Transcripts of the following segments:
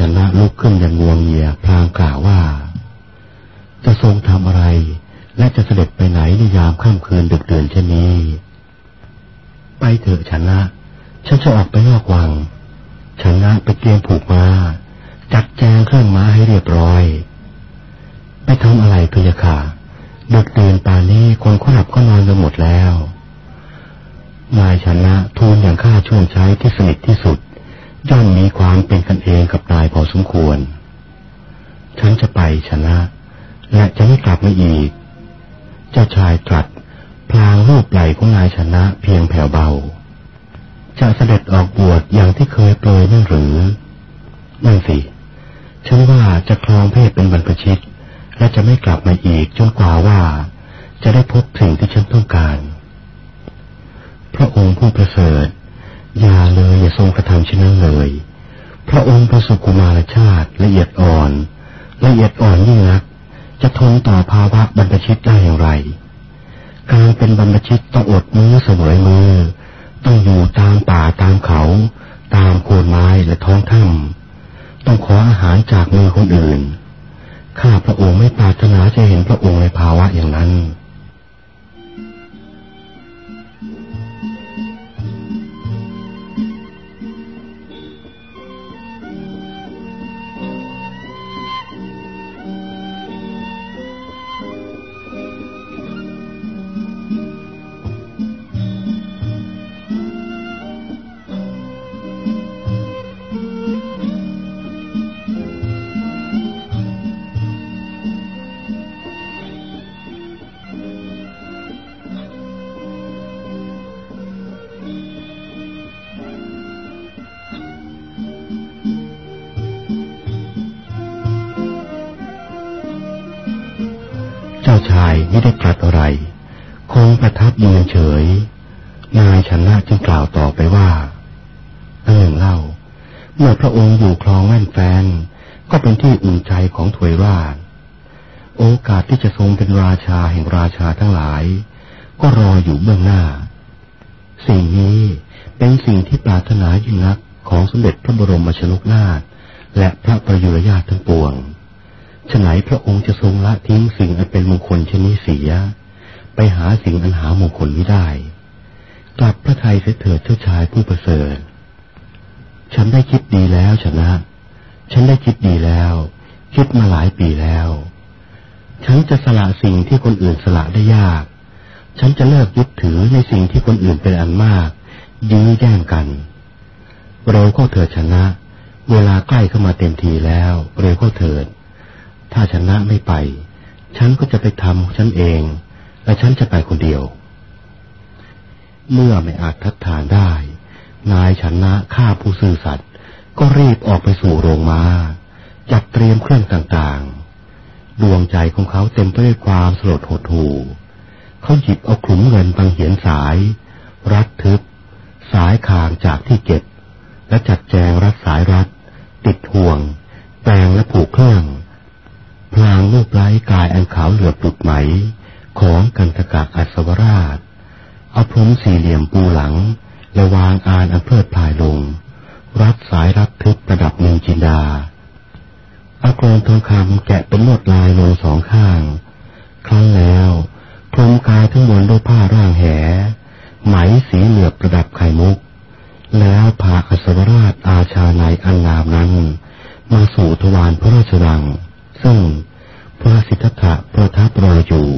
ชนะลุกขึ้นอย่างงวงเงียพลางกล่าวว่า จะทรงทำอะไร และจะเสด็จไปไหนในยามค่ำคืนดึกเดือนเช่นนี้ ไปเถอะชนะ ฉันจะออกไปนอกวังชนะไปเตรียมผูกมา้าจัดแจงเครื่องม้าให้เรียบร้อย ไปทำอะไรพยาค่ะดึกเดือนป่านนี้คนขลับก็นอนกันหมดแล้วนายชนะทูลอย่างข้าช่วงใช้ที่สนิทที่สุด ย่อมมีความเป็นกันเองกับนายพอสมควร ฉันจะไปชนะ และจะไม่กลับมาอีก เจ้าชายตรัสพลางรูปไหล่ของนายชนะเพียงแผ่วเบา จะเสด็จออกบวชอย่างที่เคยเปรยนั่นหรือ นั่นสิ ฉันว่าจะครองเพศเป็นบรรพชิต และจะไม่กลับมาอีกจนกว่าว่า จะได้พบสิ่งที่ฉันต้องการ พระองค์ผู้ประเสริฐ อย่าเลยอย่าทรงกระทำเช่นนั้นเลย พระองค์ประสบกุมารชาติละเอียดอ่อน ละเอียดอ่อนยิ่งนัก จะทนต่อภาวะบรรพชิตได้อย่างไร การเป็นบรรพชิตต้องอดมือเสมอมือ ต้องอยู่ตามป่าตามเขา ตามโคนไม้และท้องถ้ำต้องขออาหารจากมือคนอื่น ข้าพระองค์ไม่ปรารถนาจะเห็นพระองค์ในภาวะอย่างนั้น เฉยนายชนะจึงกล่าวต่อไปว่าเออเล่า เมื่อพระองค์อยู่คลองแว่นแฟน ก็เป็นที่อุ่นใจของถวยราช โอกาสที่จะทรงเป็นราชาแห่งราชาทั้งหลาย ก็รออยู่เบื้องหน้า สิ่งนี้เป็นสิ่งที่ปรารถนายิ่งนักของสมเด็จพระบรมชนกนาถและพระประยุรญาติทั้งปวงฉไหนพระองค์จะทรงละทิ้งสิ่งอันเป็นมงคลชนี้เสีย ไปหาสิ่งอันหามงคลไม่ได้ กลับพระทัยเสเถิดเจ้าชายผู้ประเสริฐ ฉันได้คิดดีแล้วชนะ ฉันได้คิดดีแล้ว คิดมาหลายปีแล้ว ฉันจะสละสิ่งที่คนอื่นสละได้ยาก ฉันจะเลิกยึดถือในสิ่งที่คนอื่นเป็นอันมาก ยื้อแย่งกัน เร็วเข้าเถิดชนะ เวลาใกล้เข้ามาเต็มทีแล้วเร็วเข้าเถิด ถ้าชนะไม่ไป ฉันก็จะไปทำฉันเอง และฉันจะไปคนเดียว เมื่อไม่อาจทัดทานได้ นายชนะฆ่าผู้ซื่อสัตย์ก็รีบออกไปสู่โรงมา้าจัดเตรียมเครื่องต่างๆ ดวงใจของเขาเต็มไปด้วยความสลดหดหู่ เขาหยิบเอาขุมเงินบางเหียนสาย รัดทึบ สายคางจากที่เก็บ และจัดแจงรัดสายรัด ติดห่วง แปลงและผูกเครื่อง พลางรูปไร้กายอันขาวเหลือบปุดไหม ของกันตกะอัศวราชเอาพรมสี่เหลี่ยมปูหลัง และวางอานอันเพลิดพลายลง รัดสายรัดทึบประดับเมืองจินดาเอากรอนทองคำแกะเป็นลวดลายลงสองข้าง ครั้งแล้วคลุมกายทั้งมวลด้วยผ้าร่างแห ไหมสีเหลือบประดับไข่มุก แล้วพาอัศวราชอาชาในอันงามนั้น มาสู่ทวารพระราชวัง ซึ่งพระสิทธัตถะประทับรออยู่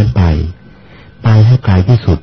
ฉันไป ไปให้ไกลที่สุด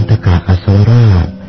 กันตกะอสวราช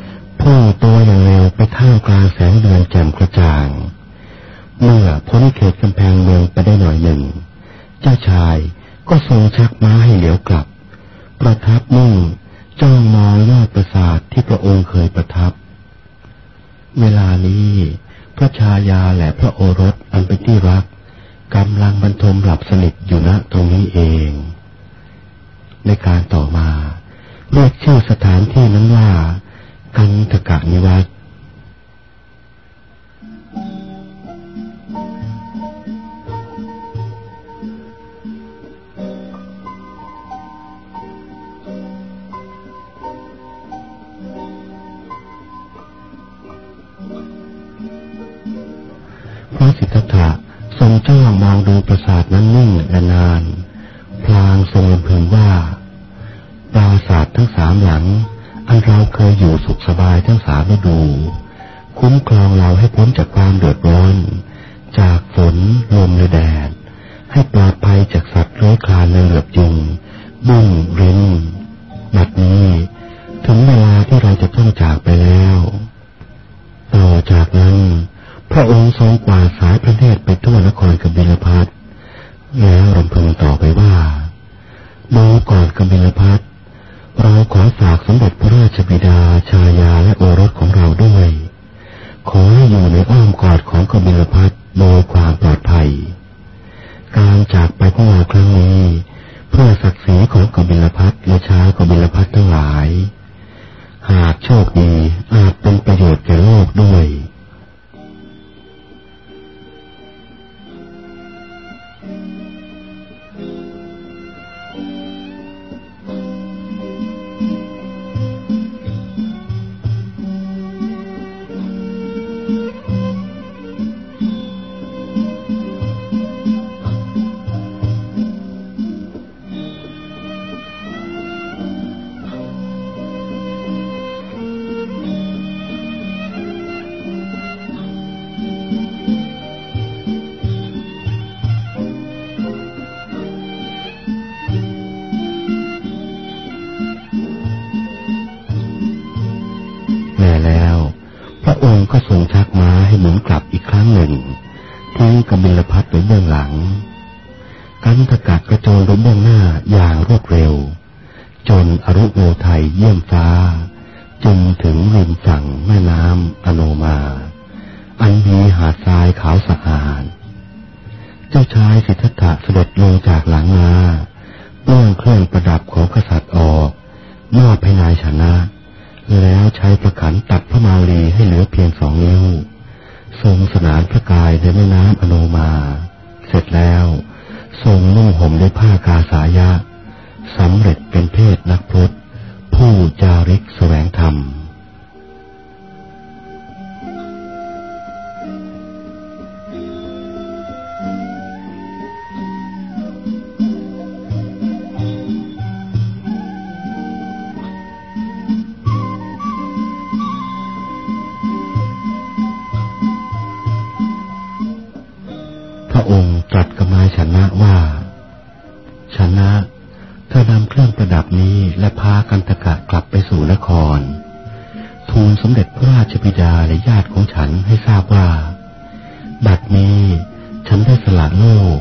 สละโลก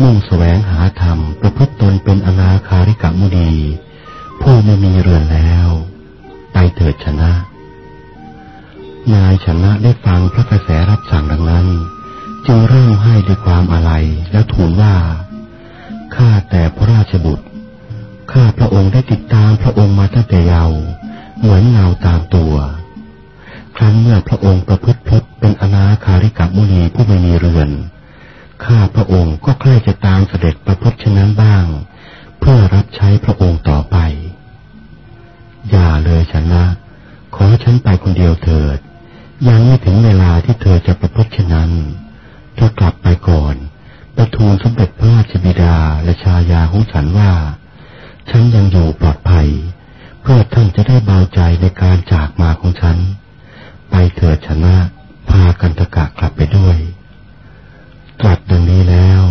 มุ่งแสวงหาธรรม ประพฤติตนเป็นอนาคาริกามุดี ผู้ไม่มีเรือนแล้ว ไปเถิดชนะ นายชนะได้ฟังพระกระแสรับสั่งดังนั้น จึงเริ่มให้ด้วยความอะไรแล้วทูลว่า ข้าแต่พระราชบุตร ข้าพระองค์ได้ติดตามพระองค์มาตั้งแต่เยาว์เหมือนเงาตามตัวครั้นเมื่อพระองค์ประพฤติพจน์เป็นอนาคาริกามุนีผู้ไม่มีเรือน ข้าพระองค์ก็ใกล้จะตามเสด็จประพฤฉะนั้นบ้าง เพื่อรับใช้พระองค์ต่อไป อย่าเลยฉันนะ ขอฉันไปคนเดียวเถิด ยังไม่ถึงเวลาที่เธอจะประพฤฉะนั้นเธอกลับไปก่อนประทูลสมเด็จพระราชบิดาและชายาของฉันว่า ฉันยังอยู่ปลอดภัย เพื่อท่านจะได้เบาใจในการจากมาของฉัน ไปเถิดชนะ พากันตะกะกลับไปด้วย ตรัสดังนี้แล้ว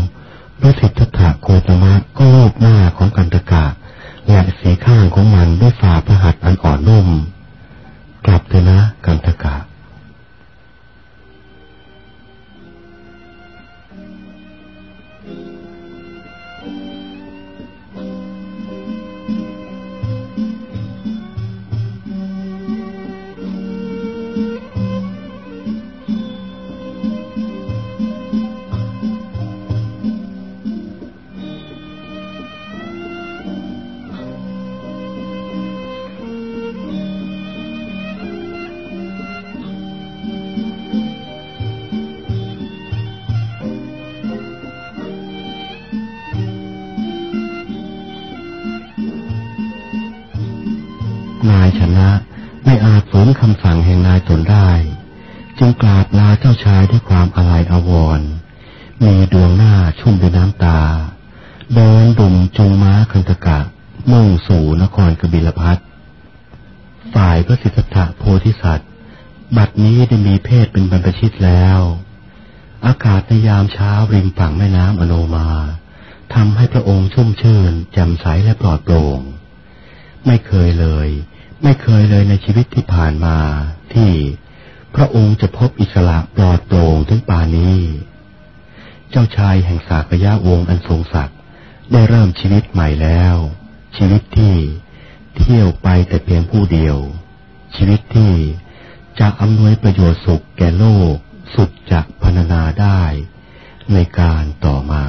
พระสิทธัตถะโคตมะก็โลบหน้าของกันตกะ และสีข้างของมันด้วยฝ่าพระหัตถ์อันอ่อนนุ่ม กลับเถอะนะกันตกะำสั่งแห่งนายตนได้ จึงกราบลาเจ้าชายด้วยความอาลัยอาวรณ์มีดวงหน้าชุ่มด้วยน้ำตา เดินดุ่มจงม้าคันตกะ มุ่งสู่นครกบิลพัทฝ่ายพระสิทธัตถะโพธิสัตว์ บัดนี้ได้มีเพศเป็นบรรพชิตแล้ว อากาศในยามเช้าริมฝั่งแม่น้ำอโนมาทำให้พระองค์ชุ่มชื่นแจ่มใสและปลอดโปร่ง ไม่เคยเลย ไม่เคยเลยในชีวิตที่ผ่านมาที่พระองค์จะพบอิสระปลอดโปร่งถึงป่านี้ เจ้าชายแห่งสากยะวงอันทรงศักดิ์ได้เริ่มชีวิตใหม่แล้ว ชีวิตที่เที่ยวไปแต่เพียงผู้เดียว ชีวิตที่จะอำนวยประโยชน์สุขแก่โลกสุดจากพรรณนาได้ในการต่อมา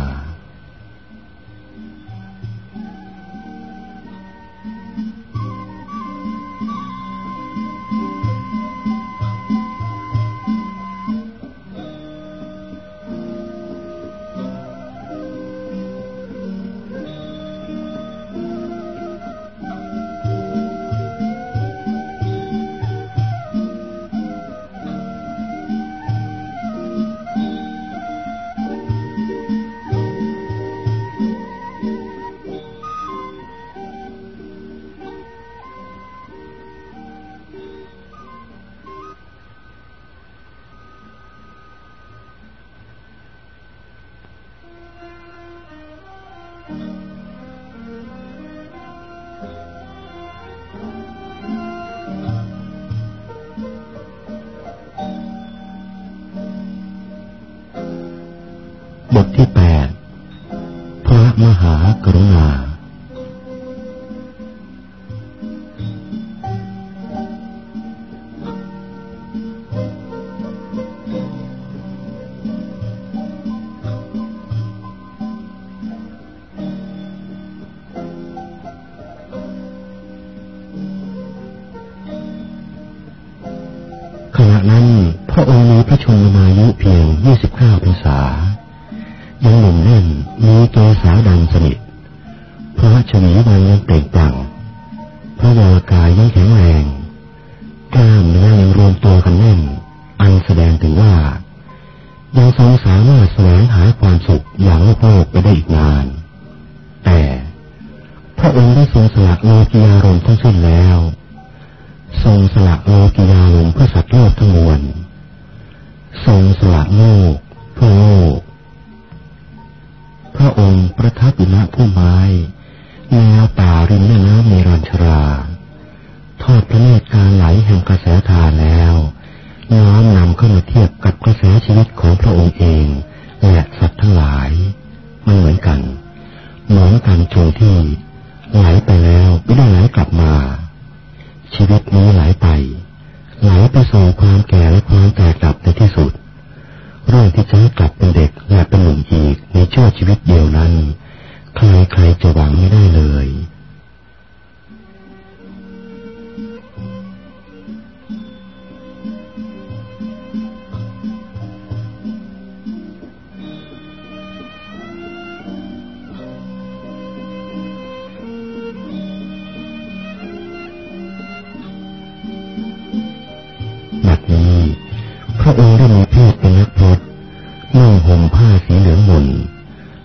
ผ้าสีเหลืองหมน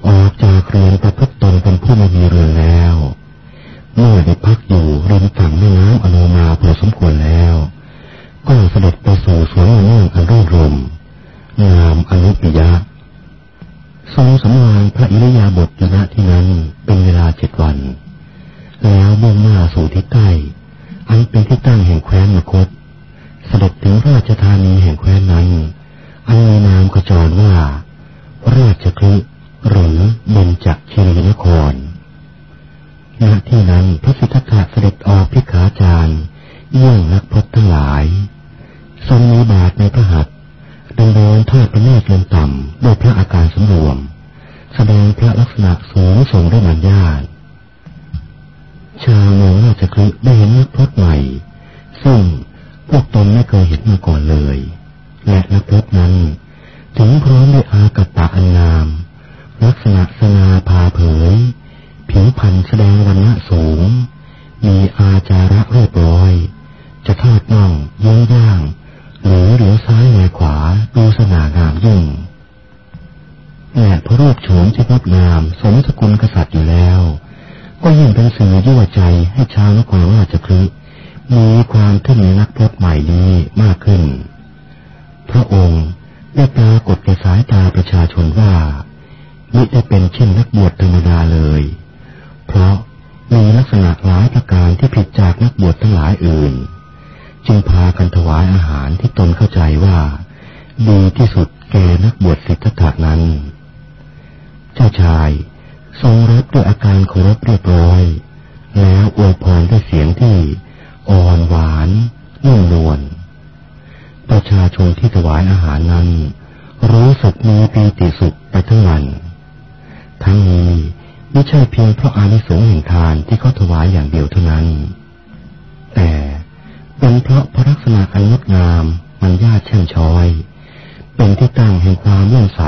ออกจากเรือนประพฤติตนเป็นผู้ไม่มีเรือนแล้ว เมื่อได้พักอยู่ริมฝั่งแม่น้ำอโนมาพอสมควรแล้ว ก็เสด็จไปสู่สวนเนื่องอันร่มรมงามอนุปิยะทรงสำราญพระอิริยาบถณที่นั้นเป็นเวลาเจ็ดวัน แล้วมุ่งหน้าสู่ทิศใต้อันเป็นที่ตั้งแห่งแคว้นมคต เสด็จถึงราชธานีแห่งแคว้นนั้น อันมีนามกระจรว่า ราชคลึหรือเบญจคีรีนคร ณ ที่นั้นพระสิทธัตถะเสด็จออกพิขาจารย์เยี่ยงนักพจน์ทั้งหลาย ทรงมีบาทในพระหัตถ์ดำเนินทอดพระเนตรลงต่ำด้วยพระอาการสมรวม แสดงพระลักษณะสูงส่งด้วยมัญญาตชาวเมืองราชคลึได้เห็นนักพจน์ใหม่ ซึ่งพวกตนไม่เคยเห็นมาก่อนเลย และนักพจน์นั้น ถึงพร้อมด้วยอากัปตะอันงาม ลักษณะสนาพาเผย ผิวพรรณแสดงวันณะสูง มีอาจาระเรียบร้อย จะทอดน่องยิ้งย่าง หรือเหลียวซ้ายแลขวาดูสง่างามยิ่งและพระรูปโฉมที่งดงามสมสกุลกษัตริย์อยู่แล้ว ก็ยิ่งเป็นสื่อยั่วใจให้ชาวนครราชคลึมีความขึ้นในนักพรตใหม่นี้มากขึ้น พระองค์ ได้ปรากฏแก่สายตาประชาชนว่ามิได้เป็นเช่นนักบวชธรรมดาเลย เพราะมีลักษณะหลายประการที่ผิดจากนักบวชทั้งหลายอื่น จึงพากันถวายอาหารที่ตนเข้าใจว่า ดีที่สุดแก่นักบวชสิทธัตถะนั้น เจ้าชายทรงรับด้วยอาการเคารพเรียบร้อย แล้วอวยพรด้วยเสียงที่อ่อนหวานนุ่มนวล ชนที่ถวายอาหารนั้น รู้สึกมีปีติสุขไปทั้งวัน ทั้งนี้ไม่ใช่เพียงเพราะอานิสงส์แห่งทานที่เขาถวายอย่างเดียวเท่านั้น แต่เป็นเพราะพระลักษณะอันงดงามมันญาติเช่างช้อย เป็นที่ตั้งแห่งความเลื่อมใส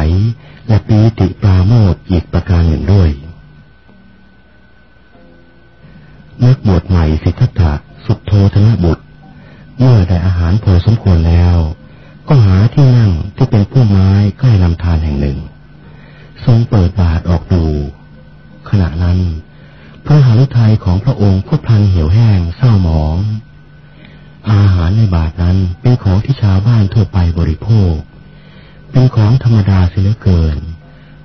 และปีติปราโมทอีกประการหนึ่งด้วยนักบวชใหม่สิทธัตถะสุโธธนบุตร เมื่อได้อาหารพอสมควรแล้ว ก็หาที่นั่งที่เป็นผู้ไม้ใกล้ลำธารแห่งหนึ่ง ทรงเปิดบาทออกดู ขณะนั้น พระหฤทัยของพระองค์ก็พลันเหี่ยวแห้งเศร้าหมอง อาหารในบาทนั้นเป็นของที่ชาวบ้านทั่วไปบริโภค เป็นของธรรมดาเสียเหลือเกิน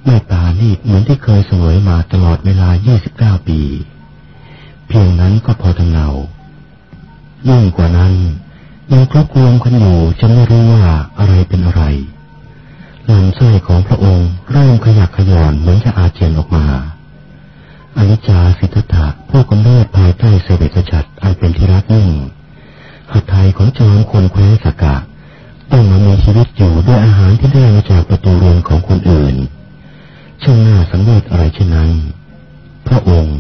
ไม่ปานีเหมือนที่เคยเสวยมาตลอดเวลา 29 ปี เพียงนั้นก็พอทำเนายิ่งกว่านั้น ยังครอบครวมกันอยู่จะไม่รู้ว่าอะไรเป็นอะไรลำไส้ของพระองค์เริ่มขยักขย่อนเหมือนจะอาเจียนออกมาอนิจจาสิทธัตถะผู้กำเนิดภายใต้เสวตฉัตรอันเป็นที่รักยิ่งหัตถยของจอมคนแคว้นสกะต้องมามีชีวิตอยู่ด้วยอาหารที่ได้มาจากประตูเรือนของคนอื่นช่างน่าสังเวชอะไรเช่นนั้น พระองค์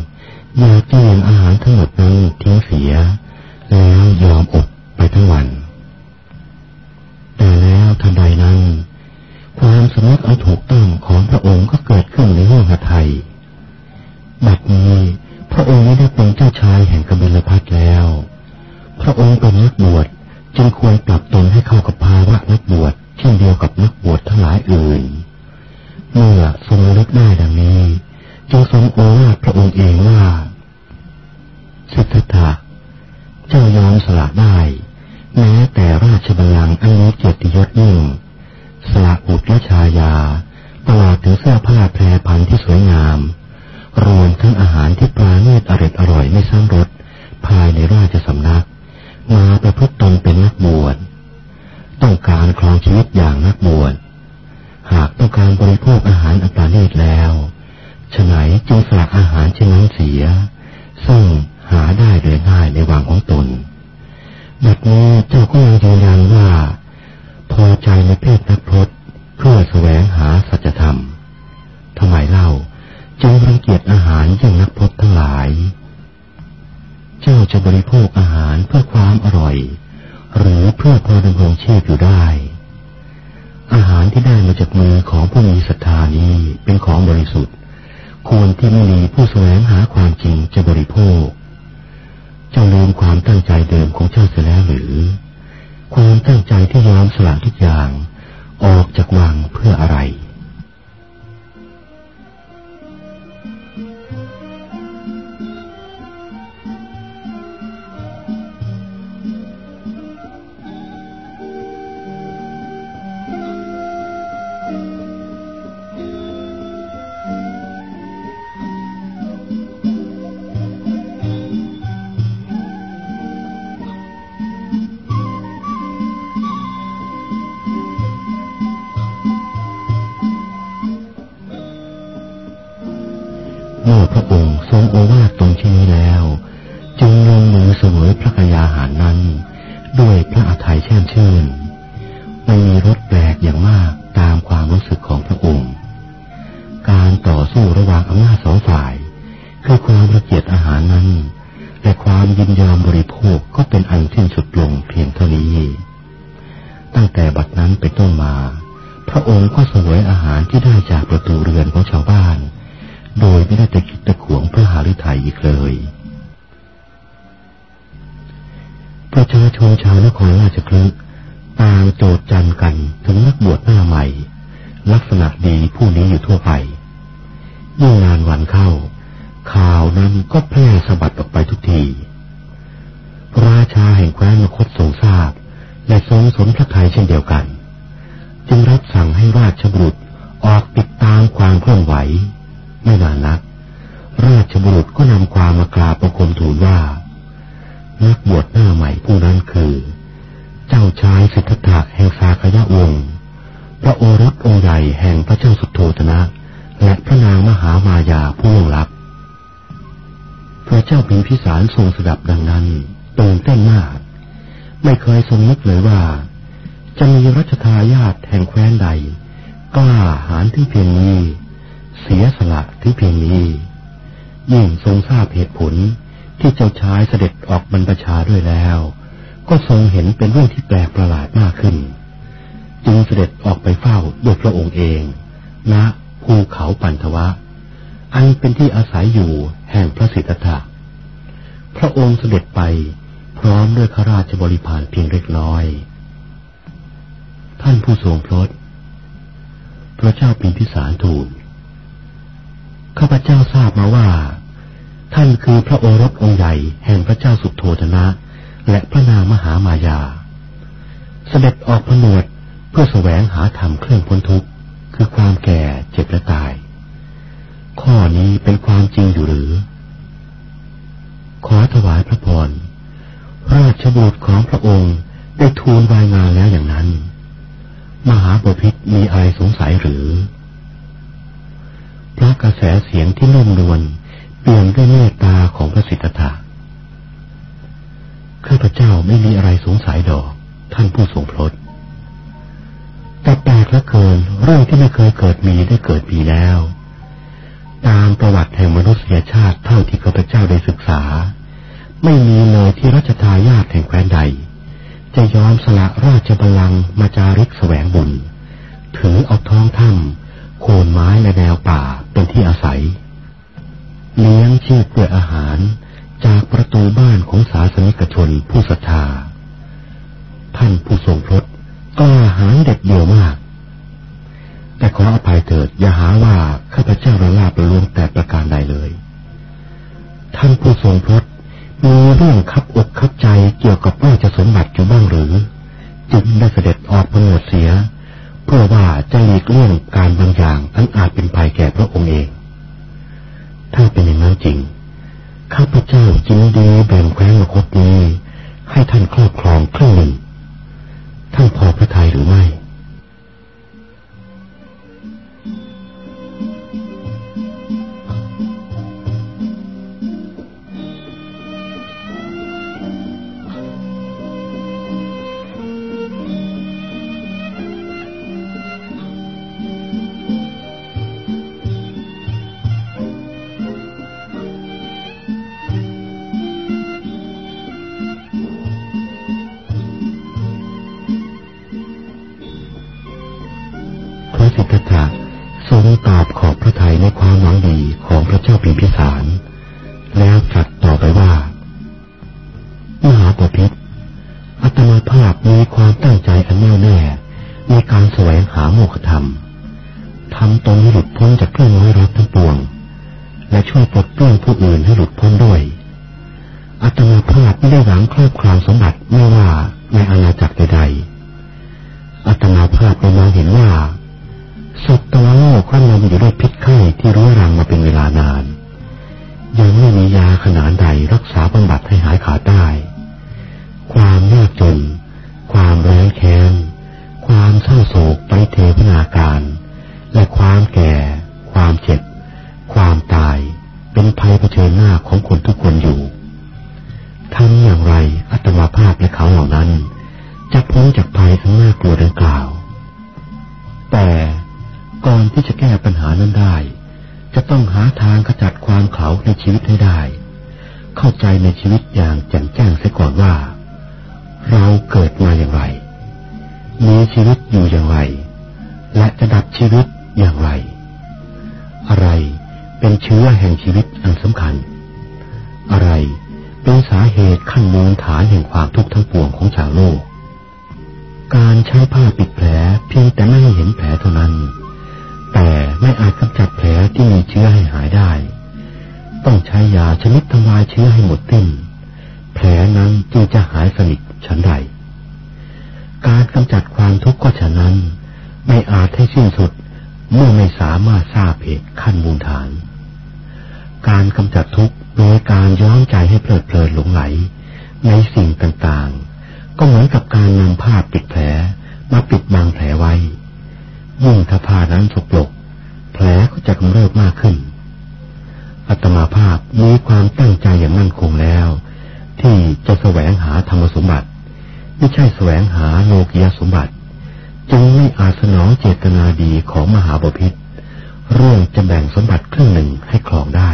อยากจะเลี้ยงอาหารทั้งหมดนั้นทิ้งเสีย แล้วยอมอด ไปทั้งวัน แต่แล้วทันใดนั้น ความสำนึกอันถูกต้องของพระองค์ก็เกิดขึ้นในห้องหทัยบัดนี้พระองค์ไม่ได้เป็นเจ้าชายแห่งกบิลพัทแล้ว พระองค์เป็นนักบวชจึงควรปรับตนให้เข้ากับภาวะนักบวชเช่นเดียวกับนักบวชทั้งหลายอื่น เมื่อทรงเลิกได้ดังนี้ จึงทรงโอวาทพระองค์เองว่า บัลลังก์อันมีเกียรติยศยิ่งสละอุปแลชายา ตลอดถึงเสื้อผ้าแพรพันที่สวยงาม รวมทั้งอาหารที่ปราณีตอร่อยอร่อยไม่ซ้ำรสภายในราชสำนัก มาประพฤติตนเป็นนักบวชต้องการครองชีวิตอย่างนักบวชหากต้องการบริโภคอาหารอันราณีตแล้วฉไหนจึงสละอาหารเช่นนั้นเสีย ซึ่งหาได้โดยง่ายในวังของตน บัดนี้เจ้าก็ยังยืนยันว่า พอใจในเพศนักพรตเพื่อแสวงหาสัจธรรมทำไมเล่าจึงรังเกียจอาหารอย่างนักพรตทั้งหลาย เจ้าจะบริโภคอาหารเพื่อความอร่อย หรือเพื่อพอดำรงชีพอยู่ได้ อาหารที่ได้มาจากมือของผู้มีศรัทธานี้เป็นของบริสุทธิ์ควรที่ไม่มีผู้แสวงหาความจริงจะบริโภค จ้าลืมความตั้งใจเดิมของเจ้าเสียแล้วหรือ ความตั้งใจที่ยอมสละทุกอย่าง ออกจากวังเพื่ออะไร ต่อสู้ระหว่างอำนาจสองฝ่าย คือความระเกียดอาหารนั้นแต่ความยินยอมบริโภคก็เป็นอันสิ้นสุดลงเพียงเท่านี้ ตั้งแต่บัดนั้นไปต้นมา พระองค์ก็สวยอาหารที่ได้จากประตูเรือนของชาวบ้าน โดยไม่ได้ตะคิดตะขวงเพื่อหาฤทัยอีกเลยประชาชนชาวนครราชคลึกต่างโจดจันกันถึงนักบวชหน้าใหม่ ลักษณะดีผู้นี้อยู่ทั่วไป ยิ่งนานวันเข้า ข่าวนั้นก็แพร่สะบัดออกไปทุกที พระราชาแห่งแคว้นมคตทรงทราบ และทรงสนพระทัยเช่นเดียวกัน จึงรับสั่งให้ราชบุรุษออกติดตามความเคลื่อนไหว ไม่นานนัก ราชบุรุษก็นำความมากราบประคมทูลว่า นักบวชหน้าใหม่ผู้นั้นคือ เจ้าชายสิทธัตถะแห่งสาคยะวงศ์พระโอรสองค์ใหญ่แห่งพระเจ้าสุโธทนะ และพระนางมหามายาผู้ล่วงลับ พระเจ้าพิมพิสารทรงสดับดังนั้นตื่เต้นมาก ไม่เคยทรงนึกเลยว่า จะมีรัชทายาทแห่งแคว้นใดกล้าหาญที่เพียงนี้ เสียสละที่เพียงนี้ ยิ่งทรงทราบเหตุผลที่เจ้าชายเสด็จออกบรรพชาด้วยแล้ว ก็ทรงเห็นเป็นเรื่องที่แปลกประหลาดมากขึ้น จึงเสด็จออกไปเฝ้าด้วยพระองค์เองณนะ ภูเขาปันทวะ อันเป็นที่อาศัยอยู่แห่งพระสิทธัตถะพระองค์เสด็จไปพร้อมด้วยข้าราชบริพารเพียงเล็กน้อย ท่านผู้ทรงพรตพระเจ้าปิมพิสารทูล ข้าพเจ้าทราบมาว่า ท่านคือพระโอรสองค์ใหญ่แห่งพระเจ้าสุโธธนะ และพระนางมหามายา เสด็จออกผนวดเพื่อสแสวงหาธรรมเครื่องพ้นทุกข์ คือความแก่เจ็บและตาย ข้อนี้เป็นความจริงอยู่หรือ ขอถวายพระพรราชบุตรของพระองค์ได้ทูลรายงานแล้วอย่างนั้น มหาบพิษมีอะไรสงสัยหรือพระกระแสเสียงที่นุ่มนวลเปลี่ยนด้วยเมตตาของพระสิทธัะข้าพเจ้าไม่มีอะไรสงสัยดอก ท่านผู้ทรงพลด แต่แปลกเหลือเกินเรื่องที่ไม่เคยเกิดมีได้เกิดมีแล้ว ตามประวัติแห่งมนุษยชาติเท่าที่ข้าพเจ้าได้ศึกษา ไม่มีเลยที่รัชทายาทแห่งแคว้นใด จะยอมสละราชบัลลังก์มาจาริกแสวงบุญ ถือเอาท้องถ้ำโคนไม้และแนวป่าเป็นที่อาศัย เลี้ยงชีพด้วยอาหารจากประตูบ้านของศาสนิกชนผู้ศรัทธา ท่านผู้ทรงพระ ก็หารเด็ดเดี่ยวมาก แต่ขออภัยเถิด อย่าหาว่าข้าพเจ้าระลาบระลวงแต่ประการใดเลย ท่านผู้ทรงพรตมีเรื่องคับอกคับใจเกี่ยวกับว่าจสมบัติอยู่บ้างหรือ จึงได้เสด็จออกประโดเสีย เพื่อว่าจะหลีกเลี่ยงการบางอย่างทั้งอาจเป็นภัยแก่พระองค์เอง ถ้าเป็นอย่างนั้นจริง ข้าพเจ้าจึงดีแบ่งแคว้นมคตนี้ให้ท่านครอบครองครึ่งหนึ่ง ท่านพอพระทัยหรือไม่ ในความหวังดีของพระเจ้าปีพิสาร แล้วจัดต่อไปว่า มหาปพิธอัตมาภาพมีความตั้งใจอันแน่วแน่ในการแสวงหาโมฆธรรมทำตนให้หลุดพ้นจากเครื่องน้อยรักทั้งปวง และช่วยปลดเปลื้องผู้อื่นให้หลุดพ้นด้วยอัตมาภาพไม่ได้หวังครอบครองสมบัติไม่ว่าในอาณาจักรใดๆอัตมาภาพไปมองเห็นว่าสัตว์โลกก็นำอยู่ด้วยพิษ ขนาดใดรักษาบำบัดให้หายขาดได้ ความยากจน ความแรงแค้น ความเศร้าโศกไปเทพนาการ และความแก่ ความเจ็บ ความตาย เป็นภัยเผชิญหน้าของคนทุกคนอยู่ทำอย่างไรอัตมาภาพและเขาเหล่านั้น จะพ้นจากภัยอันน่ากลัวดังกล่าว แต่ก่อนที่จะแก้ปัญหานั้นได้ จะต้องหาทางขจัดความเขาในชีวิตให้ได้ ใจในชีวิตอย่างแจ่มแจ้งเสียก่อนว่า เราเกิดมาอย่างไร มีชีวิตอยู่อย่างไร และจะดับชีวิตอย่างไร อะไรเป็นเชื้อแห่งชีวิตอันสำคัญ อะไรเป็นสาเหตุขั้นมูลฐานแห่งความทุกข์ทั้งปวงของชาวโลก การใช้ผ้าปิดแผลเพียงแต่ไม่เห็นแผลเท่านั้น แต่ไม่อาจกำจัดแผลที่มีเชื้อให้หายได้ ต้องใช้ยาชนิดทำลายเชื้อให้หมดสิ้น แผลนั้นจึงจะหายสนิทฉันใด การกำจัดความทุกข์ก็ฉะนั้น ไม่อาจให้สิ้นสุดเมื่อไม่สามารถทราบเหตุขั้นมูลฐาน การกำจัดทุกข์โดยการย้อนใจให้เพลิดเพลินหลงไหล ในสิ่งต่างๆ ก็เหมือนกับการนำผ้าปิดแผลมาปิดบังแผลไว้ ยิ่งถ้าผ้านั้นสกปรกแผลก็จะกำเริบมากขึ้น อัตมาภาพมีความตั้งใจอย่างมั่นคงแล้ว ที่จะแสวงหาธรรมสมบัติ ไม่ใช่แสวงหาโลกียสมบัติ จึงไม่อาสนองเจตนาดีของมหาบพิษเรื่องจะแบ่งสมบัติครึ่งหนึ่งให้ครองได้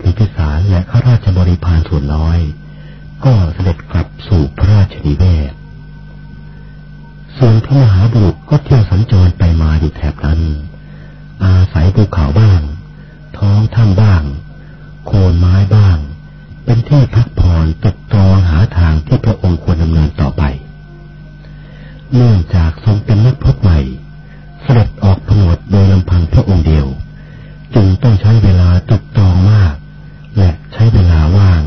เจ้าพิสารและข้าราชบริพารส่วนน้อย ก็เสด็จกลับสู่พระราชนิเวศ ส่วนพระมหาบุรุษก็เที่ยวสัญจรไปมาอยู่แถบนั้น อาศัยภูเขาบ้าง ท้องถ้ำบ้าง โคนไม้บ้าง เป็นที่พักผ่อนตกตรองหาทางที่พระองค์ควรดำเนินต่อไป เนื่องจากทรงเป็นนักพรตใหม่ เสด็จออกผนวดโดยลำพังพระองค์เดียวจึงต้องใช้เวลาตกตรองมาก และใช้เวลาว่าง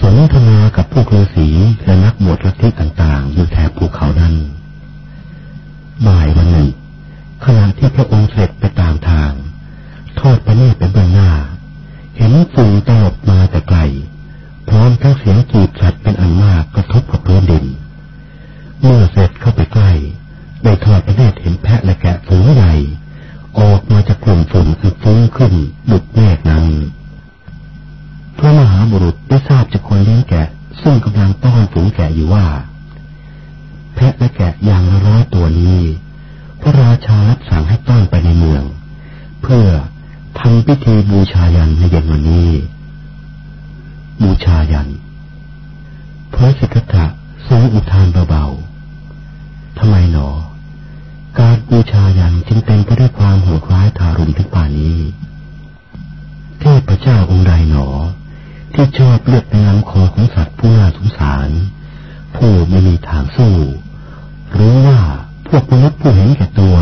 สนทนากับพวกฤาษีและนักบวชลัทธิต่างๆ อยู่แถบภูเขานั้นบ่ายวันหนึ่งขณะที่พระองค์เสด็จไปตามทาง ทอดพระเนตรเป็นเบื้องหน้า เห็นฝุ่นตลบมาแต่ไกล พร้อมทั้งเสียงกีบสัตว์เป็นอันมากกระทบกับพื้นดิน เมื่อเสร็จเข้าไปใกล้ได้ทอดพระเนตรเห็นแพะและแกะฝูงใหญ่ ออกมาจากกลุ่มฝุ่นอันฟุ้งขึ้นดุดเมฆนั้น พระมหาบุรุษได้ทราบจากคนเลี้ยงแกะ ซึ่งกำลังต้อนฝูงแกะอยู่ว่า แพะและแกะอย่างละร้อยตัวนี้ พระราชารับสั่งให้ต้อนไปในเมือง เพื่อทำพิธีบูชายันในเย็นวันนี้ บูชายันพระสิทธัตถะทรงอุทานเบาๆทำไมหนอ การบูชายันจึงเต็มไปด้วยความโหดร้ายทารุณถึงป่านนี้ เทพเจ้าองค์ใดหนอ ที่ชอบเลือดในลำคอของสัตว์ผู้น่าสงสาร ผู้ไม่มีทางสู้หรือว่าพวกมนุษย์ผู้เห็นแก่ตัว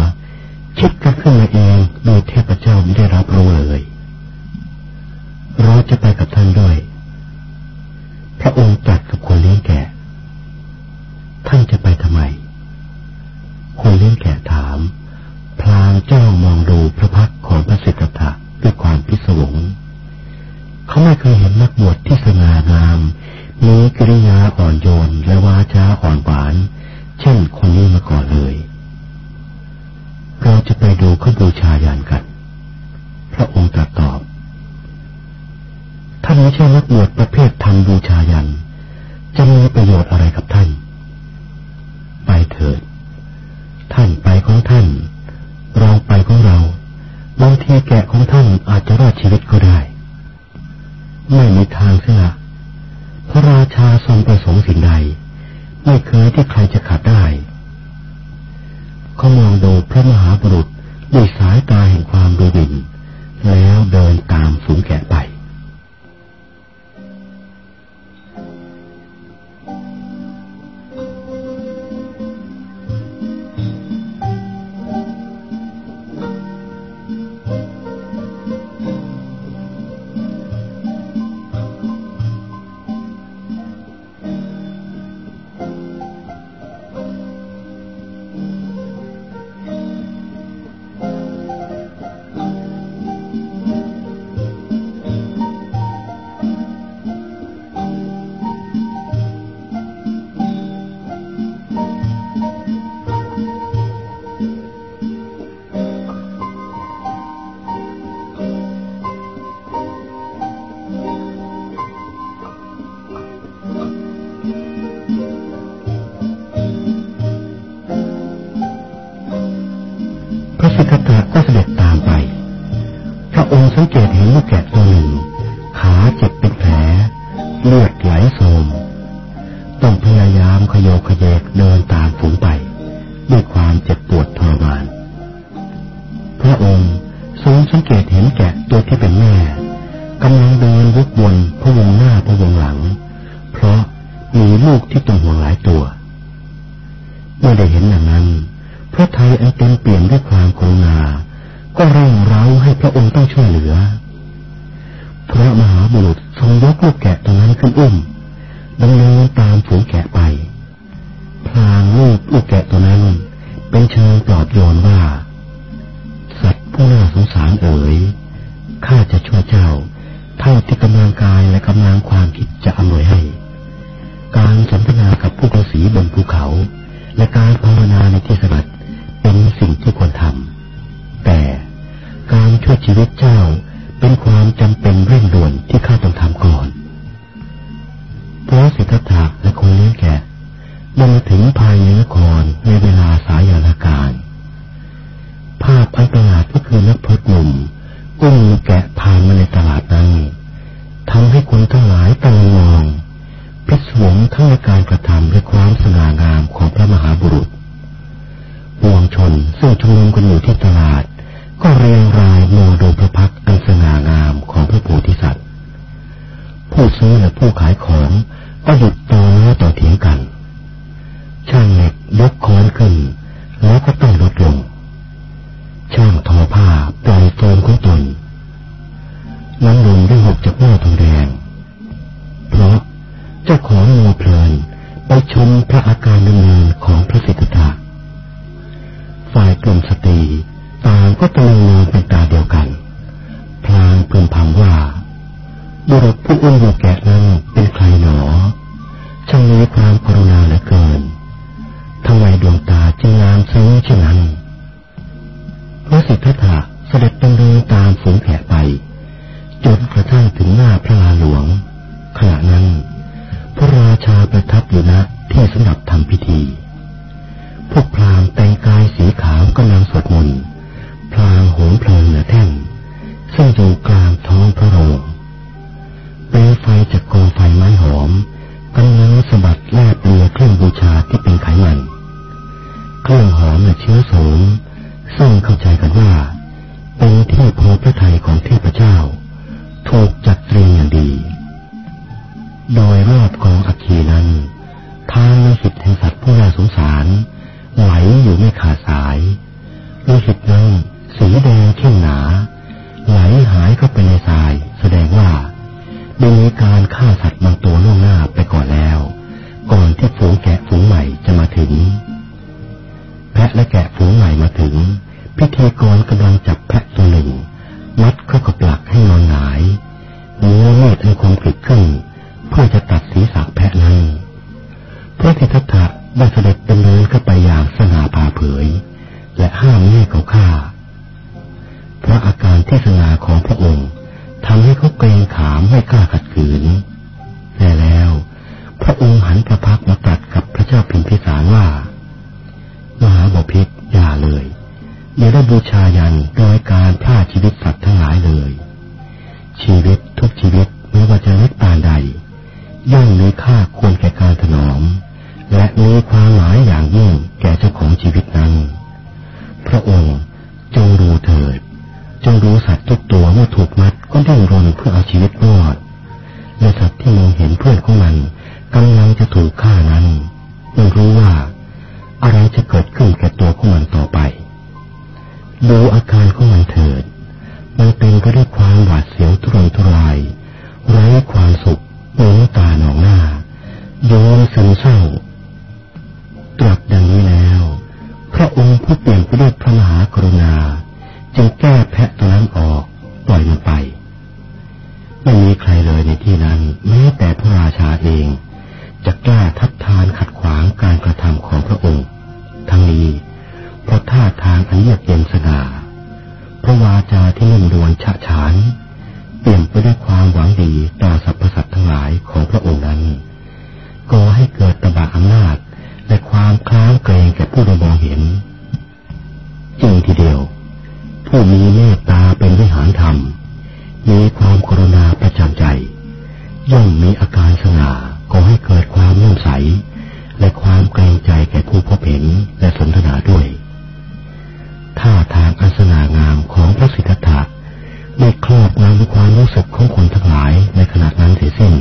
คิดกันขึ้นมาเองโดยเทพเจ้าไม่ได้รับรู้เลยเราจะไปกับท่านด้วย พระองค์ตรัสกับคนเลี้ยงแกะท่านจะไปทำไม คนเลี้ยงแกะถาม พลางเจ้ามองดูพระพักของพระสิทธัตถะด้วยความพิศวง เขาไม่เคยเห็นนักบวชที่สง่างาม มีกิริยาอ่อนโยนและวาจาอ่อนหวาน เช่นคนนี้มาก่อนเลย เราจะไปดูเขาบูชายันกัน พระองค์ตรัสตอบ ท่านไม่ใช่นักบวชประเภททำบูชายัน จะมีประโยชน์อะไรกับท่าน ไปเถิด ท่านไปของท่าน เราไปของเรา บางทีแกะของท่านอาจจะรอดชีวิตก็ได้ ไม่มีทางเสียพระราชาทรงประสงค์สิ่งใด ไม่เคยที่ใครจะขัดได้เขามองดูพระมหาบุรุษด้วยสายตาแห่งความดูหมิ่นแล้วเดินตามฝูงแกะไป กเดินตามฝูงไป ด้วยความเจ็บปวดทรมาน พระองค์ทรงสังเกตเห็นแกะตัวที่เป็นแม่กำลังเดินวกวนพระวงหน้าพระวงหลัง เพราะมีลูกที่เป็นห่วงหลายตัว เมื่อได้เห็นอย่างนั้น พระทัยอันเต็มเปลี่ยนด้วยความโกรุาก็เร่งเร้าให้พระองค์ต้องช่วยเหลือ พระมหาบุรุษทรงยกลูกแกะตัวนั้นขึ้นอุ้มดำเนินตามฝูงแกะไป พลางลูกลูกแกะตัวนั้น เป็นเชิงตอบโยนว่า สัตว์ผู้น่าสงสารเอ๋ยข้าจะช่วยเจ้า เท่าที่กำลังกายและกำลังความคิดจะอำนวยให้ การสนทนากับผู้กระสีบนภูเขา และการภาวนาในที่สงัดเป็นสิ่งที่ควรทำแต่การช่วยชีวิตเจ้าเป็นความจำเป็นเร่งด่วนที่ข้าต้องทำก่อนเพราะเศรษฐาและคนเลี้ยงแกะ มาถึงภายในนครในเวลาสายานาการ ภาพอันประหลาดก็คือนักพรตหนุ่มอุ้มแกะผ่านมาในตลาดนั้นทำให้คนทั้งหลายตะลึงมองพิศวงทั้งในการกระทำและความสง่างามของพระมหาบุรุษปวงชนซึ่งชุมนุมกันอยู่ที่ตลาด ก็เรียงรายมองดูพระพักอันสง่างามของพระโพธิสัตว์ ผู้ซื้อและผู้ขายของก็หยุดต่อล้อต่อเถียงกัน ช่างเหล็กยกค้อนขึ้น แล้วก็ต้องลดลง ช่างทอผ้าปล่อยโฟมของตน น้ำลมได้หกจากหม้อทองแดง เพราะเจ้าของมัวเพลินไปชมพระอาการดำเนินของพระสิทธัตถะฝ่ายกลุ่มสตรีต่างก็ตะลึงมองเป็นตาเดียวกัน พลางพึมพำว่าบุรุษผู้อุ้มโยแกะนั้น งดูสัตว์ทุกตัวเมื่อถูกมัดก็ดิ้นรนเพื่อเอาชีวิตรอดและสัตว์ที่มองเห็นเพื่อนของมันกำลังจะถูกฆ่านั้นมันรู้ว่า อะไรจะเกิดขึ้นแก่ตัวของมันต่อไป ดูอาการของมันเถิด มันเป็นไปด้วยความหวาดเสียวทุรนทุรายไร้ความสุขน้ำตาหนองหน้าโยนซึมเศร้า ตรัสดังนี้แล้ว พระองค์ผู้เปลี่ยนไปด้วยพระมหากรุณา จึงแก้แพะตัวนั้นออกปล่อยมันไป ไม่มีใครเลยในที่นั้นแม้แต่พระราชาเอง จะกล้าทัดทานขัดขวางการกระทำของพระองค์ ทั้งนี้เพราะท่าทางอันเยือกเย็นสง่าพระวาจาที่นิ่มดวนฉะฉานเปลี่ยนไปด้วยความหวังดีต่อสรรพสัตว์ทั้งหลายของพระองค์นั้นก่อให้เกิดตบะอำนาจและความคล้างเกรงแก่ผู้ได้มองเห็นจริงทีเดียว ผู้มีเมตตาเป็นวิหารธรรม มีความกรุณาประจำใจ ย่อมมีอาการสง่าก่อให้เกิดความนุ่มใส และความเกรงใจแก่ผู้พบเห็นและสนทนาด้วย ท่าทางอันสง่างามของพระสิทธัตถะได้ครอบงำความรู้สึกของคนทั้งหลายในขณะนั้นเสียสิ้น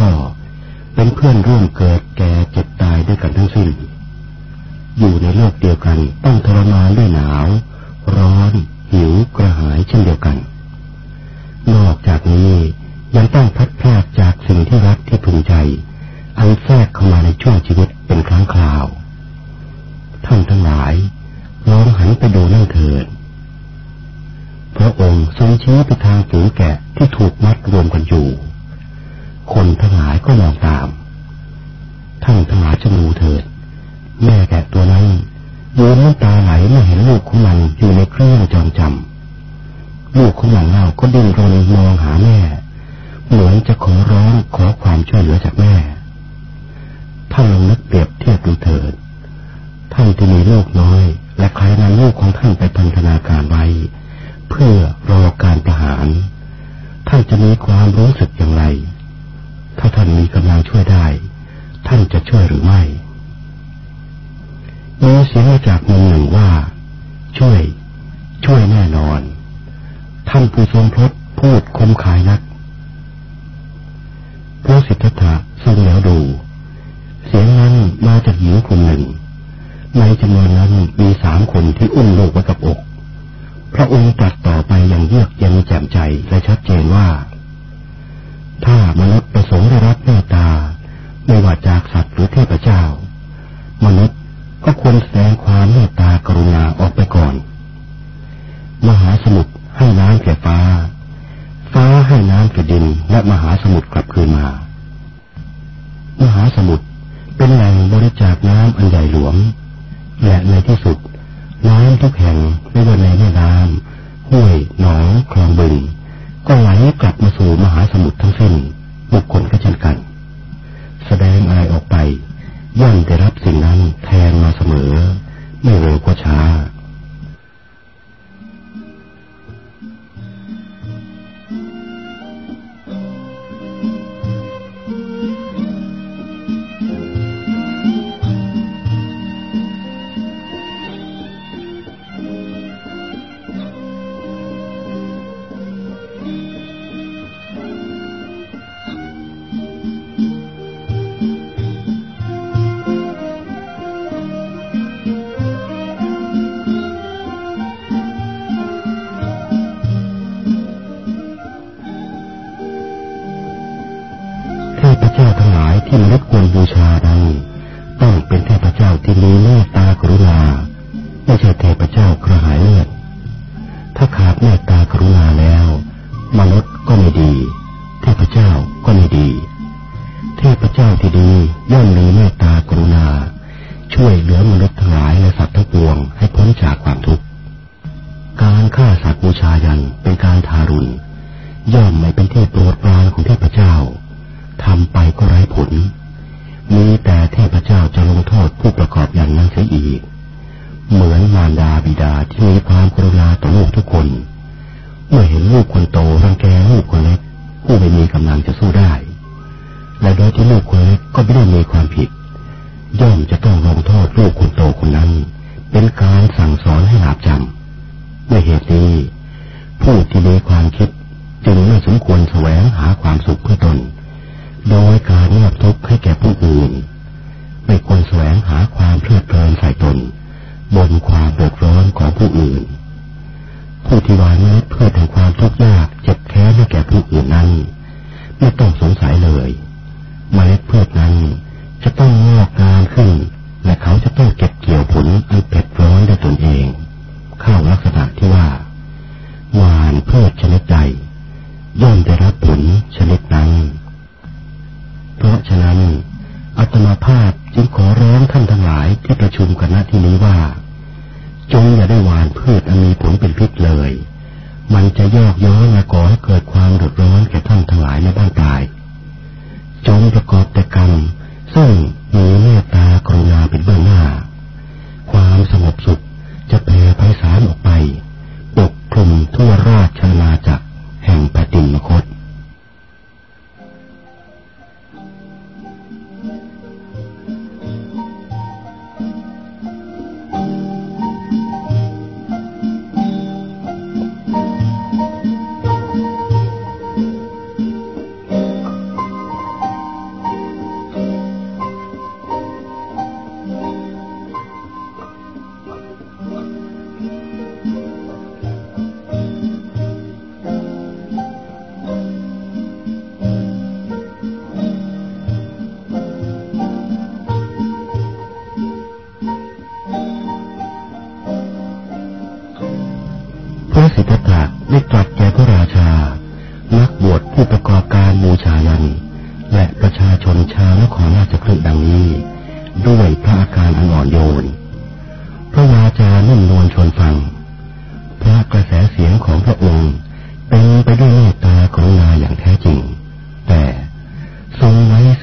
ก็เป็นเพื่อนร่วมเกิดแก่เจ็บตายด้วยกันทั้งสิ้น อยู่ในโลกเดียวกันต้องทรมานด้วยหนาว ร้อน หิวกระหายเช่นเดียวกัน นอกจากนี้ยังต้องพัดพลาดจากสิ่งที่รักที่พึงใจ อันแทรกเข้ามาในช่วงชีวิตเป็นครั้งคราว ท่านทั้งหลายลองหันไปดูนั่นเถิดพระองค์ทรงชี้ไปทางฝูงแกะที่ถูกมัดรวมกันอยู่ คนทั้งหลายก็มองตาม ท่านทั้งหลายจะดูเถิด แม่แกะตัวนั้นยืนน้ำตาไหลเมื่อเห็นลูกของมันอยู่ในเครื่องจองจำลูกของมันเล่าก็ดิ้นรนมองหาแม่ เหมือนจะขอร้องขอความช่วยเหลือจากแม่ ท่านลองนึกเปรียบเทียบดูเถิด ท่านที่มีลูกน้อย และใครนำลูกของท่านไปพันธนาการไว้ เพื่อรอการประหาร ท่านจะมีความรู้สึกอย่างไร ถ้าท่านมีกำลังช่วยได้ ท่านจะช่วยหรือไม่มีเสียงมาจากมุมหนึ่งว่า ช่วย ช่วยแน่นอน ท่านผู้ทรงพรพูดคมขายนักพระสิทธัตถะทรงแล้วดู เสียงนั้นมาจากหญิงคนหนึ่ง ในจำนวนนั้นมีสามคนที่อุ้มลูกไว้กับอก พระองค์ตรัสต่อไปอย่างเยือกเย็นแจ่มใจและชัดเจนว่า ถ้ามนุษย์ประสงค์ได้รับเมตตาไม่ว่าจากสัตว์หรือเทพเจ้า มนุษย์ก็ควรแสดงความเมตตากรุณาออกไปก่อน มหาสมุทรให้น้ำแก่ฟ้า ฟ้าให้น้ำแก่ดินและมหาสมุทรกลับคืนมา มหาสมุทรเป็นแหล่งบริจาคน้ำอันใหญ่หลวง และในที่สุด น้ำทุกแห่งไม่ว่าในแม่น้ำห้วยหนองคลองบึง ก็ไหลกลับมาสู่มหาสมุทรทั้งสิ้นบุคคลก็เช่นกัน แสดงอะไรออกไป ย่อมได้รับสิ่งนั้นแทนมาเสมอ ไม่เร็วก็ช้า ผู้อื่น ผู้ที่วางเมล็ดพืชแห่งความทุกข์ยากเจ็บแค้นให้แก่ผู้อื่นนั้น ไม่ต้องสงสัยเลยเมล็ดพืชนั้น จะต้องงอกงามขึ้น และเขาจะต้องเก็บเกี่ยวผลอันเผ็ดร้อนด้วยตนเองเข้าลักษณะที่ว่าหวานพืชชนิดใด ย่อมได้รับผลชนิดนั้น เพราะฉะนั้นอัตมาภาพจึงขอร้องท่านทั้งหลายที่ประชุมกันณที่นี้ว่า จงอย่าได้หวานพืชอันมีผลเป็นพิษเลย มันจะยอกย้อนและก่อให้เกิดความเดือดร้อนแก่ท่านทั้งหลายในบ้านตาย จงประกอบแต่กรรม ซึ่งมีเมตตากรุณาเป็นเบื้องหน้า ความสงบสุขจะแผ่ไพศาลออกไป ปกคลุมทั่วราชอาณาจักรแห่งแผ่นดินมคต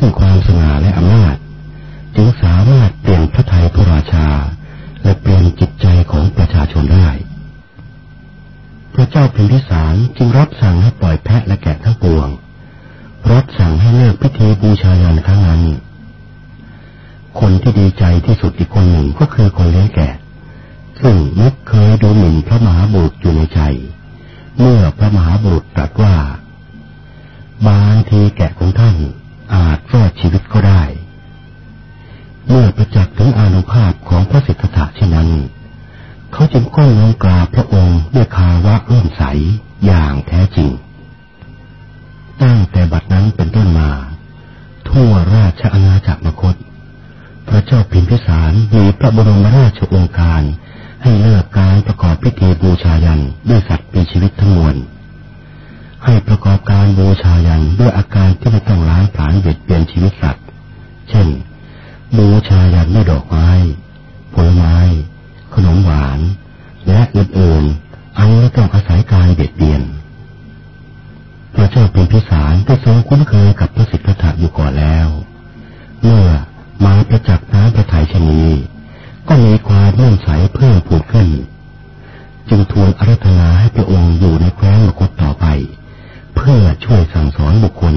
ซึ่งความสง่าและอำนาจ จึงสามารถเปลี่ยนพระทัยพระราชา และเปลี่ยนจิตใจของประชาชนได้ พระเจ้าพิมพิสารจึงรับสั่งให้ปล่อยแพะและแกะทั้งปวง รับสั่งให้เลิกพิธีบูชายันครั้งนั้น คนที่ดีใจที่สุดอีกคนหนึ่งก็คือคนเลี้ยงแกะ ซึ่งมุกเคยดูหมิ่นพระมหาบุตรอยู่ในใจ เมื่อพระมหาบุตรตรัสว่าบางทีแกะของท่าน อาจรอดชีวิตก็ได้ เมื่อประจักษ์ถึงอานุภาพของพระสิทธัตถะเช่นนั้น เขาจึงก้มลงกราบพระองค์ด้วยคาวะร่วมใสอย่างแท้จริง ตั้งแต่บัดนั้นเป็นต้นมา ทั่วราชอาณาจักรมคต พระเจ้าพิมพิสารมีพระบรมราชองค์การให้เลิกการประกอบพิธีบูชายันด้วยสัตว์มีชีวิตทั้งมวล ให้ประกอบการบูชายันด้วยอาการที่ไม่ต้องล้างผลาญเบียดเบียนชีวิตสัตว์ เช่น บูชายันด้วยดอกไม้ ผลไม้ ขนมหวาน และอื่นๆ อันไม่ต้องอาศัยการเบียดเบียน พระเจ้าเป็นพิสารได้ทรงคุ้นเคยกับพระสิทธัตถะอยู่ก่อนแล้ว เมื่อมาประจักษ์น้ำพระทัยชนีก็มีความเลื่อมใสเพิ่มผูดขึ้น จึงทูลอารัธนาให้พระองค์อยู่ในแคว้นมกตต่อไป เพื่อช่วยสั่งสอนบุคคล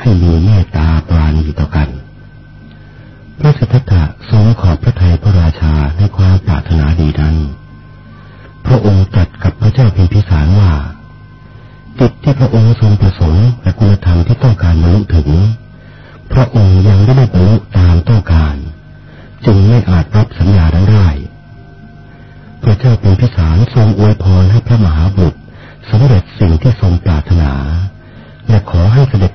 ให้มีเมตตาปราณีต่อกัน พระสัทธะทรงขอบพระทัยพระราชาในความปรารถนาดีนั้น พระองค์ตรัสกับพระเจ้าพิมพิสารว่าจิตที่พระองค์ทรงประสงค์และคุณธรรมที่ต้องการบรรลุถึง พระองค์ยังไม่ได้บรรลุตามต้องการ จึงไม่อาจรับสัญญาได้ พระเจ้าพิพิสารทรงอวยพรให้พระมหาบุตรสำเร็จสิ่งที่ทรงปรารถนา และขอให้เสด็จ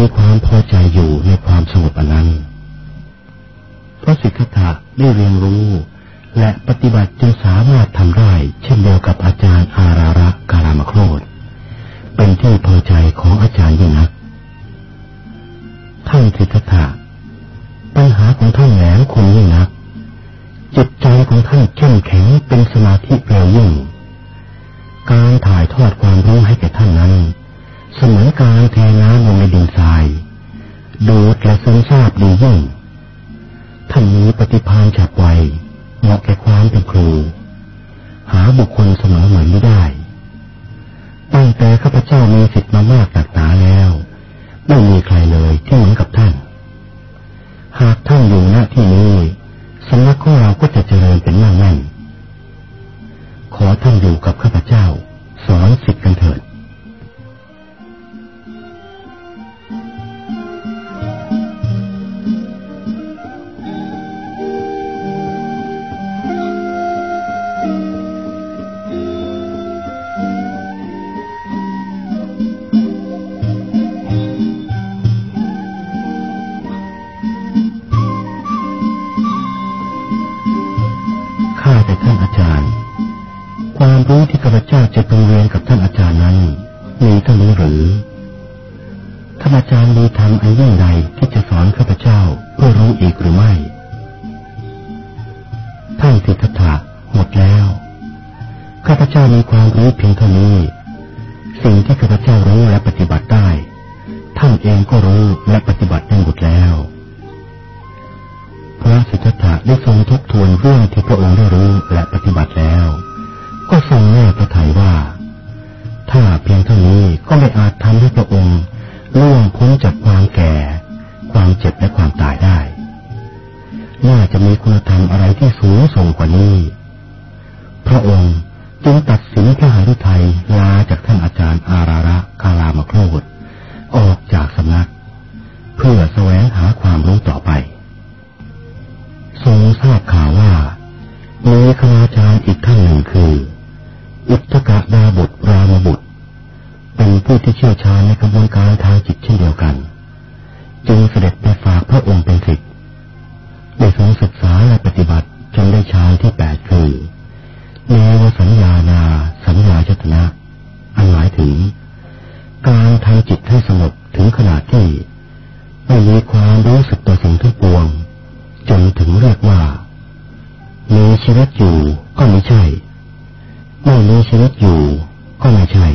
มีความพอใจอยู่ในความสงบอันนั้น เพราะสิกขาได้เรียนรู้ และปฏิบัติจึงสามารถทำได้ เช่นเดียวกับอาจารย์อาราระกาลามโครเป็นที่พอใจของอาจารย์ยิ่งนัก ท่านสิทธัตถะปัญหาของท่านแหลมคมยิ่งนัก จิตใจของท่านเข้มแข็งเป็นสมาธิเร็วยิ่ง การถ่ายทอดความรู้ให้แก่ท่านนั้น เสมือนการเทน้ำลงในดินทราย ดูดและซึมซาบดียิ่ง ท่านมีปฏิภาณฉับไวเหมาะแก่ความเป็นครู หาบุคคลเสมอเหมือนไม่ได้ ตั้งแต่ข้าพเจ้ามีสิทธิ์มามากตักหนาแล้ว ไม่มีใครเลยที่เหมือนกับท่าน หากท่านอยู่ณที่นี้สำนักของเราก็จะเจริญเป็นมั่งมั่นขอท่านอยู่กับข้าพเจ้า สอนสิทธิ์กันเถิด ความรู้ที่ข้าพเจ้าจะพึงเรียนกับท่านอาจารย์นั้นมีเท่านี้หรือท่านอาจารย์มีธรรมอันยิ่งใดที่จะสอนข้าพเจ้าเพื่อรู้อีกหรือไม่ ท่านสิทธัตถะหมดแล้ว ข้าพเจ้ามีความรู้เพียงเท่านี้ สิ่งที่ข้าพเจ้ารู้และปฏิบัติได้ ท่านเองก็รู้และปฏิบัติได้หมดแล้ว พระสิทธัตถะได้ทรงทบทวนเรื่องที่พระองค์ได้รู้และปฏิบัติแล้ว ก็ทรงแน่พระทัยว่า ถ้าเพียงเท่านี้ก็ไม่อาจทำให้พระองค์ล่วงพ้นจากความแก่ ความเจ็บและความตายได้ น่าจะมีคุณธรรมอะไรที่สูงส่งกว่านี้ พระองค์จึงตัดสินพระหฤทัยลาจากท่านอาจารย์อาราระกาลามโครดออกจากสำนัก เพื่อแสวงหาความรู้ต่อไป ทรงทราบข่าวว่ามีคณาจารย์อีกท่านหนึ่งคือ อุตกะดาบุตรรามบุตร เป็นผู้ที่เชี่ยวชาญในกระบวนการทางจิตเช่นเดียวกัน จึงเสด็จไปฝากพระองค์เป็นศิษย์ได้ทรงศึกษาและปฏิบัติจนได้ฌานที่แปดคือเนวสัญญานา สัญญาชตนะอันหมายถึง การทำจิตให้สงบถึงขนาดที่ ไม่มีความรู้สึกต่อสิ่งทั้งปวง จนถึงเรียกว่ามีชีวิตอยู่ก็ไม่ใช่ ไม่มีชีวิตอยู่ ก็ไม่ใช่